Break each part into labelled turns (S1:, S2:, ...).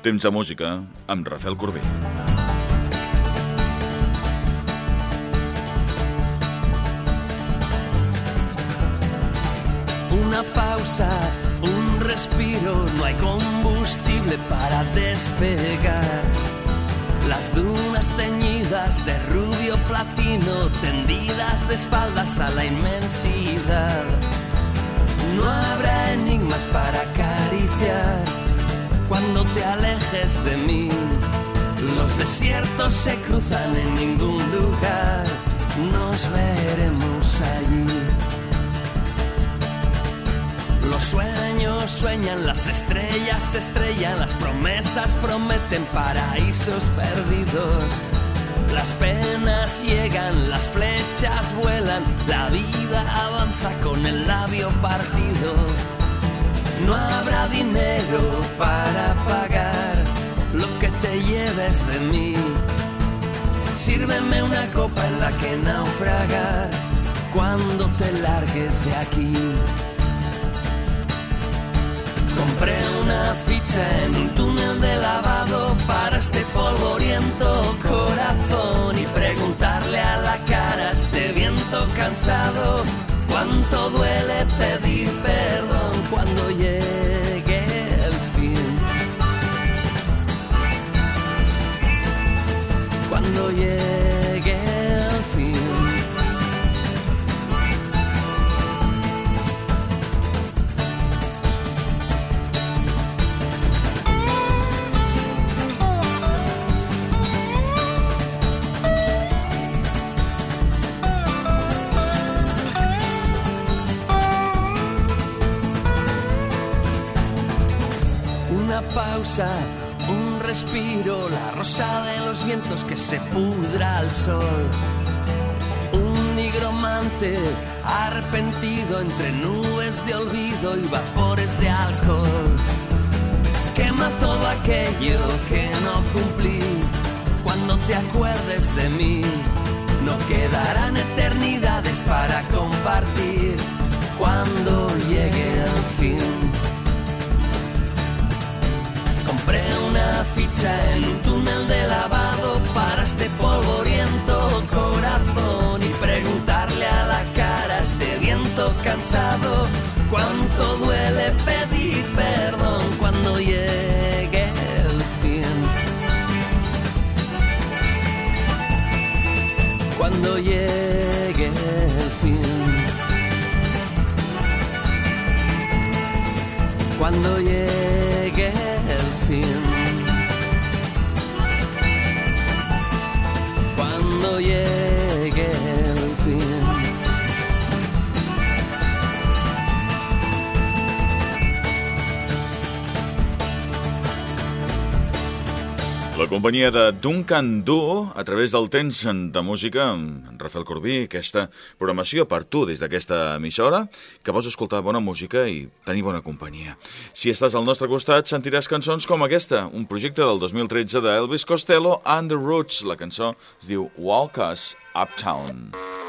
S1: Temps música amb Rafael Corbí.
S2: Una pausa, un respiro, no hay combustible para despegar. Las dunas teñidas de rubio platino, tendidas de espaldas a la inmensidad. No habrá enigmas para acariciar cuando te alejes de mí. Los desiertos se cruzan en ningún lugar, nos veremos allí. Los sueños sueñan, las estrellas se estrellan, las promesas prometen paraísos perdidos. Las penas llegan, las flechas vuelan, la vida avanza con el labio partido. No habrá dinero para pagar lo que te lleves de mí. Sírveme una copa en la que naufragar cuando te largues de aquí. Compré una ficha en un túnel de lavado para este polvoriento corazón y preguntarle a la cara a este viento cansado cuánto duele pedir cuando llegue el fin. Cuando llegue un respiro, la rosa de los vientos que se pudra al sol. Un nigromante arrepentido entre nubes de olvido y vapores de alcohol. Quema todo aquello que no cumplí. Cuando te acuerdes de mí, no quedarán eternidades para compartir. Cuando llegue el fin. Ficha en un túnel de lavado para este polvoriento corazón y preguntarle a la cara este viento cansado cuánto duele pedir perdón cuando llegue el fin. Cuando llegue el fin. Cuando llegue Oh
S1: yeah. Companyia de Duncan Du, a través del temps de música, amb Rafael Corbí, aquesta programació per tu des d'aquesta emissora, que vols escoltar bona música i tenir bona companyia. Si estàs al nostre costat, sentiràs cançons com aquesta, un projecte del 2013 d'Elvis Costello and the Roots. La cançó es diu Walk Us Uptown.
S3: Will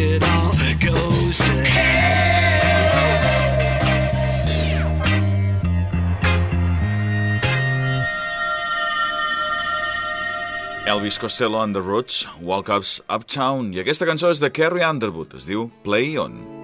S3: it all goes.
S4: Elvis Costello and the Roots, Walk Ups Uptown, i aquesta cançó és de Carrie Underwood, es diu Play On.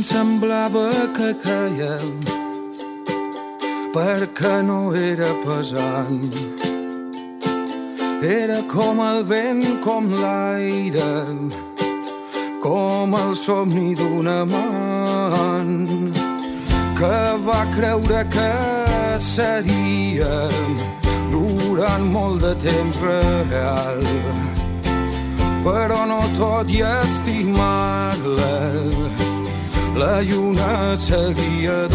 S5: Ens semblava que caiem perquè no era pesant. Era com el vent, com l'aire, com el somni d'un amant que va creure que seríem durant molt de temps real però no tot i estimar-la la lluna seguia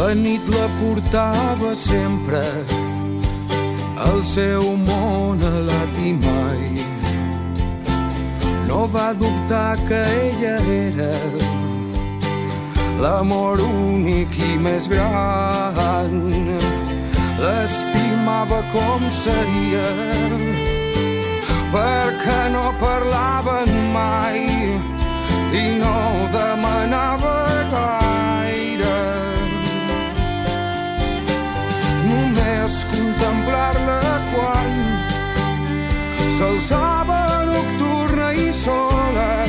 S5: La nit la portava sempre el seu món alat i mai no va dubtar que ella era l'amor únic i més gran. L'estimava com seria perquè no parlaven mai i no demanava gaire. Només contemplar-la quan s'alçava i sola.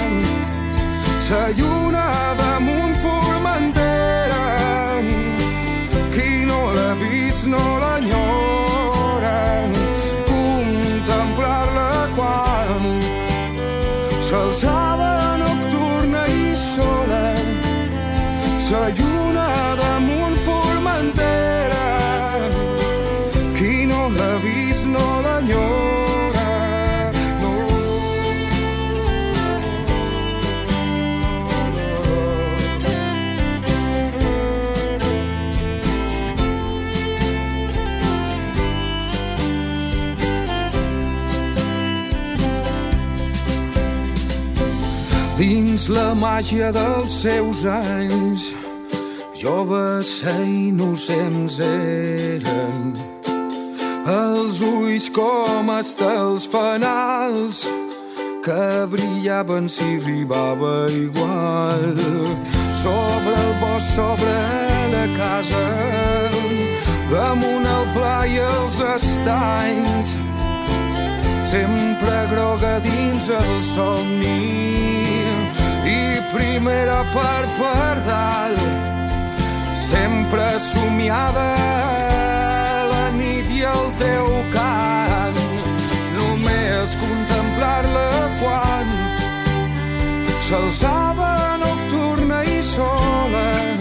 S5: Sa lluna damunt Formentera qui no l'ha vist no l'enyora contemplar-la quan s'alçava la màgia dels seus anys. Joves i innocents eren. Els ulls com estels fanals que brillaven si arribava igual. Sobre el bosc, sobre la casa damunt el pla i els estanys. Sempre groga dins el somni i primera per per dalt sempre somiada la nit i el teu cant. Només contemplar-la quan s'alçava nocturna i sola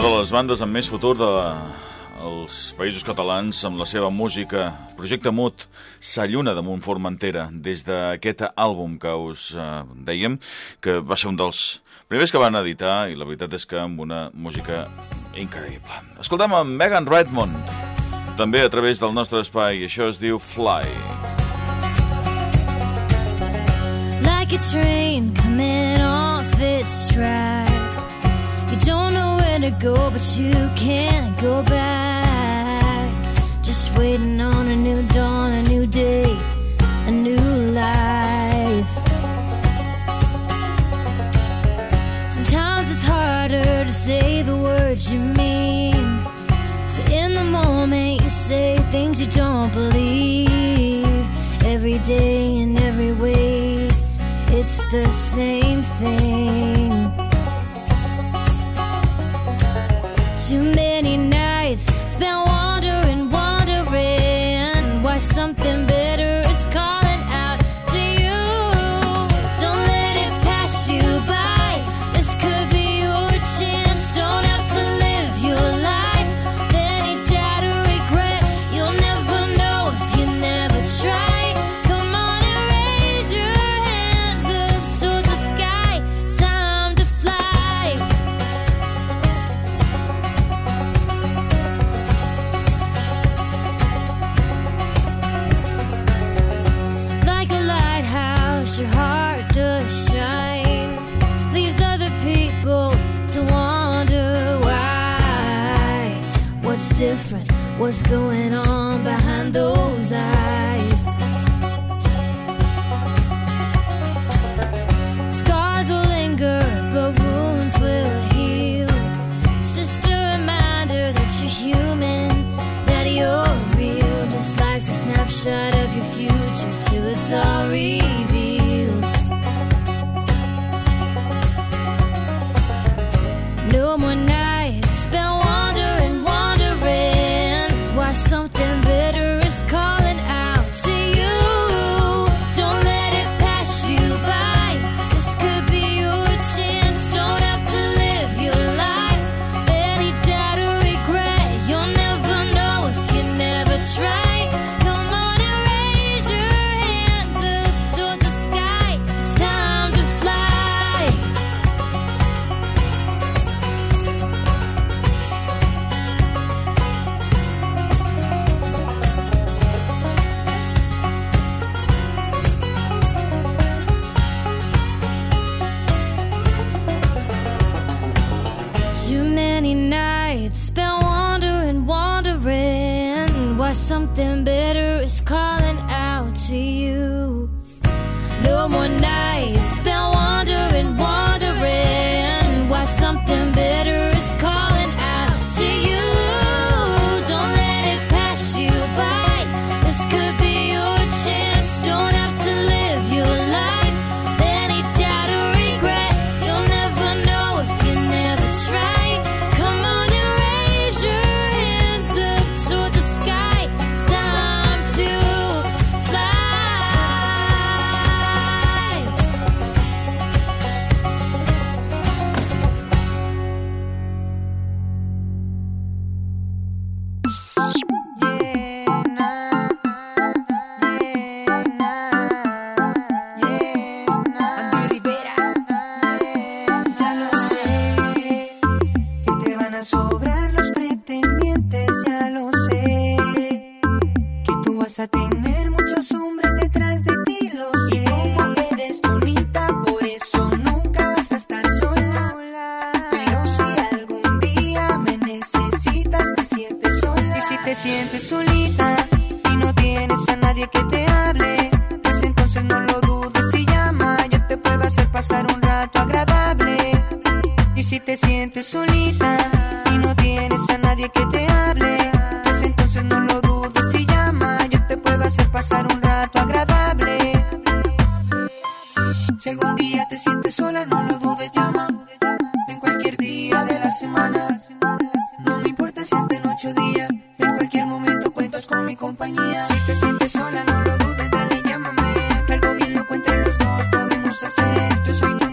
S1: Una de les bandes amb més futur de els països catalans amb la seva música. Projecte Mut, Sa lluna de Montformentera, des d'aquest àlbum que us eh, dèiem, que va ser un dels primers que van editar, i la veritat és que amb una música increïble. Escoltem amb Megan Redmond, també a través del nostre espai, i això es diu Fly.
S6: like a train coming off its track. Don't know where to go, but you can't go back. Just waiting on a new dawn, a new day, a new life. Sometimes it's harder to say the words you mean. So in the moment, you say things you don't believe. Every day in every way, it's the same thing. something better is calling out to you. No more nights spent wandering, wondering why something.
S7: cosas, just soy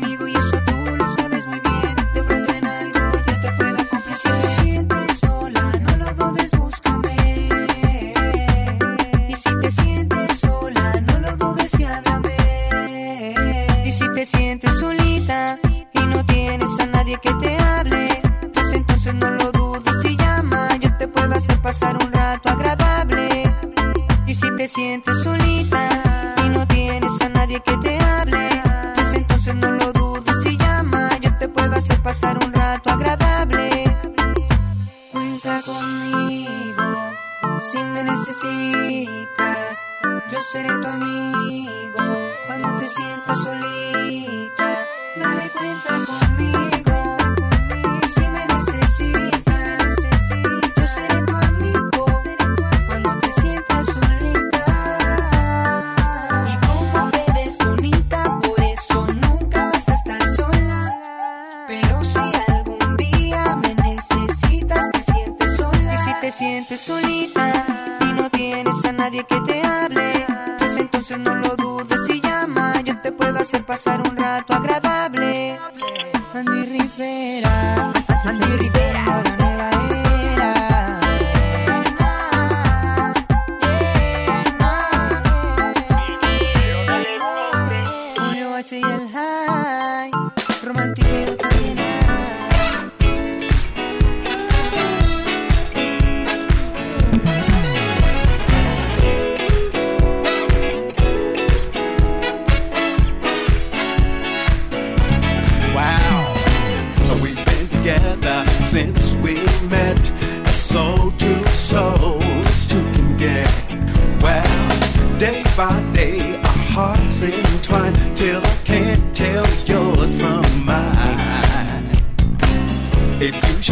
S7: nadie que te hable. Pues entonces no lo dudes y llama, yo te puedo hacer pasar un rato.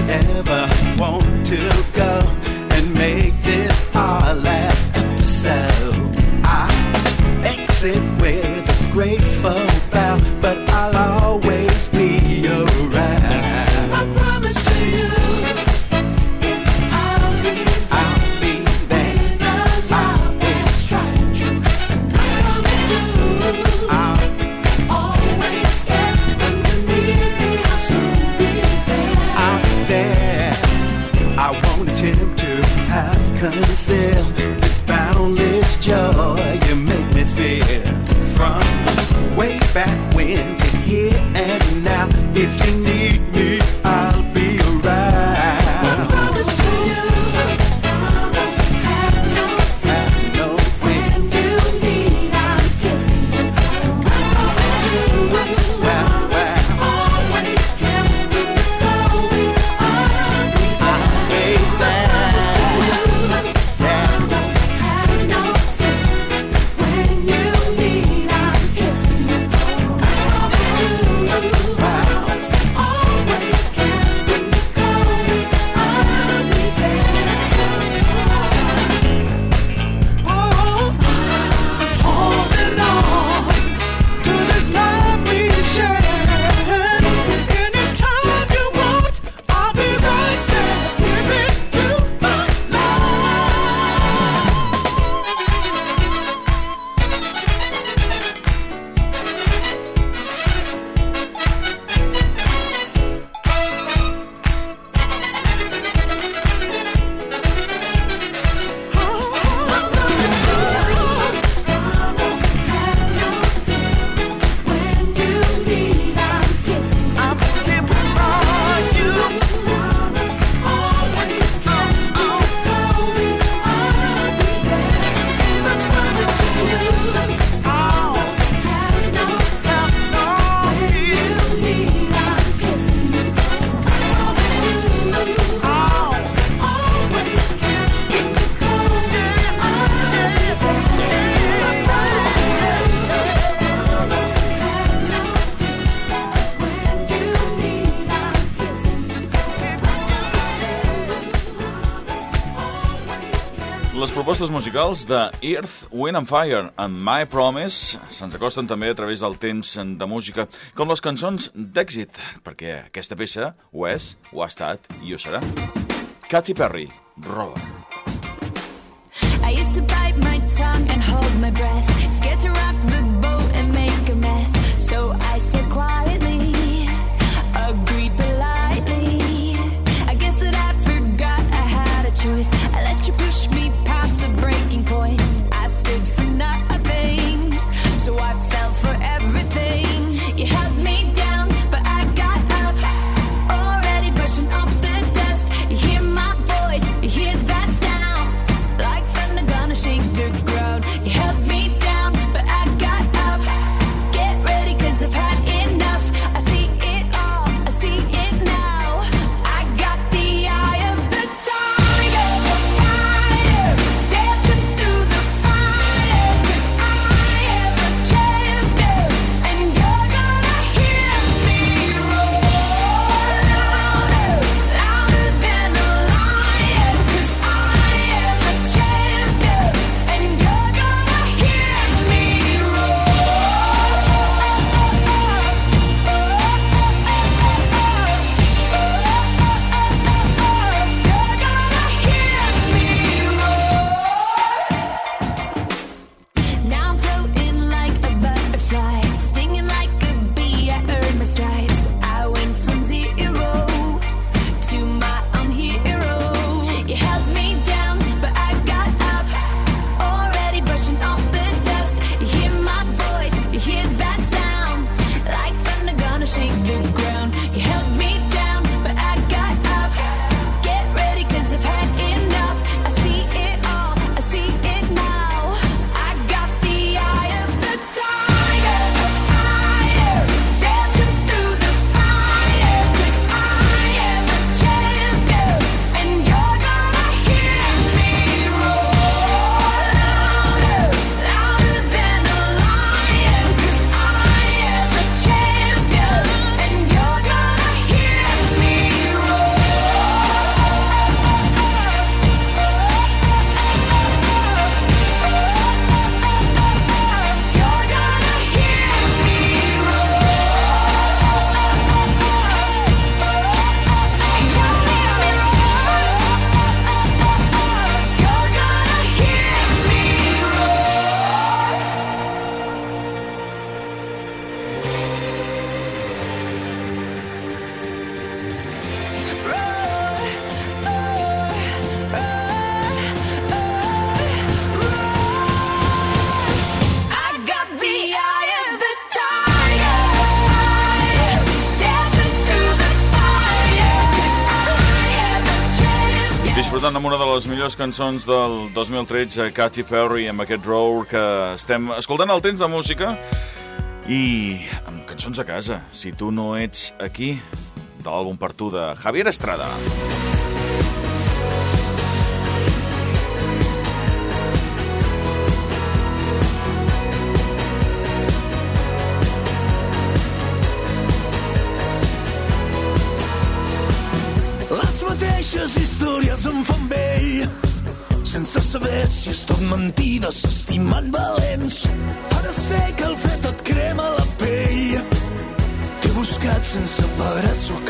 S8: ever.
S1: musicals de Earth, Wind and Fire and My Promise se'ns acosten també a través del temps de música, com les cançons d'èxit, perquè aquesta peça ho és, ho ha estat i ho serà. Katy Perry, Roar.
S4: I used to bite my tongue and hold my breath Scared to rock the boat
S1: disfrutant amb una de les millors cançons del 2013, Katy Perry, amb aquest roar que estem escoltant el temps de música i amb cançons a casa. Si tu no ets aquí, de l'àlbum per tu de Javier Estrada.
S9: Javier Estrada. si és tot mentida, s'estimen valents. Ara sé que el fred et crema la pell. T'he buscat sense parar, sóc